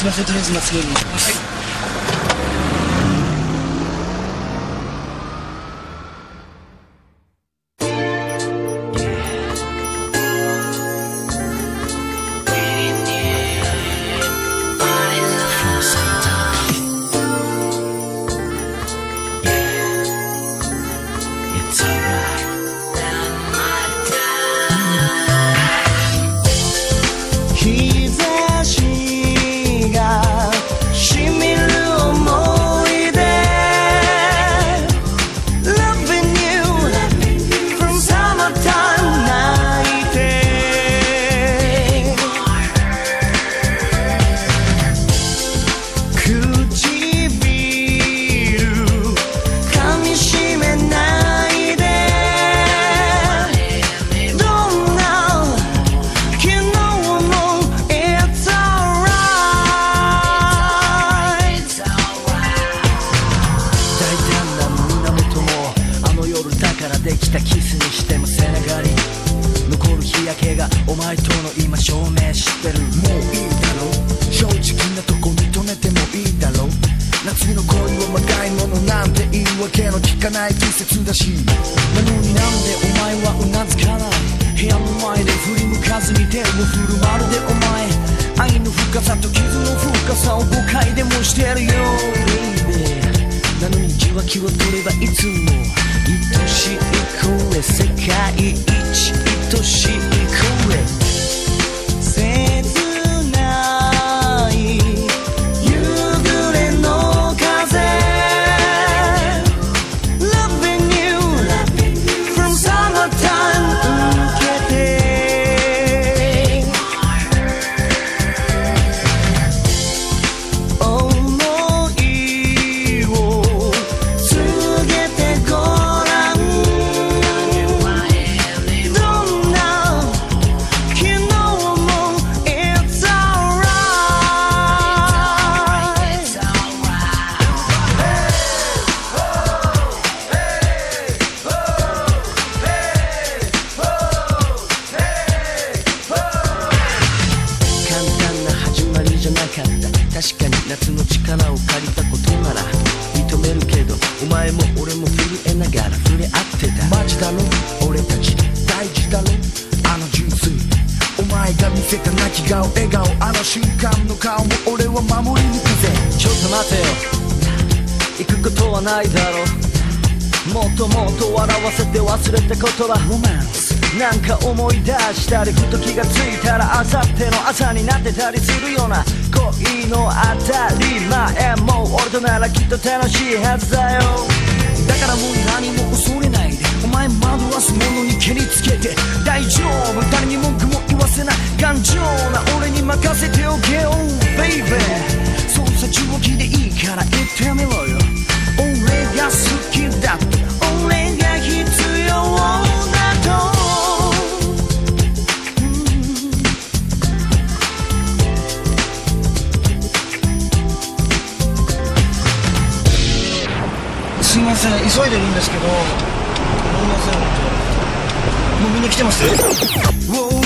すいませんとりあえず夏に行きます、からできたキスにしても背中に。残る日焼けがお前との今証明してる。もういいだろう。正直なとこ認めてもいいだろう。夏の恋はまがいものなんて言い訳の聞かない季節だし。なのになんでお前はうなずかない。部屋の前で振り向かずに手を振る。まるでお前愛の深さと傷の深さを誤解でもしてるよ。Baby なのに受話器を取ればいつも。愛しい。俺世界一愛しい確かに夏の力を借りたことなら認めるけどお前も俺も震えながら触れ合ってた。マジだろ？俺たち大事だろ？あの純粋お前が見せた泣き顔笑顔あの瞬間の顔も俺は守り抜くぜ。ちょっと待てよ。行くことはないだろ。もっともっと笑わせて忘れたことはロマンスなんか思い出したりふと気がついたらあさっての朝になってたりするような恋の当たり前もう俺とならきっと楽しいはずだよ。だからもう何も恐れない。でお前惑わすものに蹴りつけて大丈夫。誰に文句も言わせない。頑丈な俺に任せておけ。いません。急いでるんですけど。ごめん。なさいもうみんな来てます？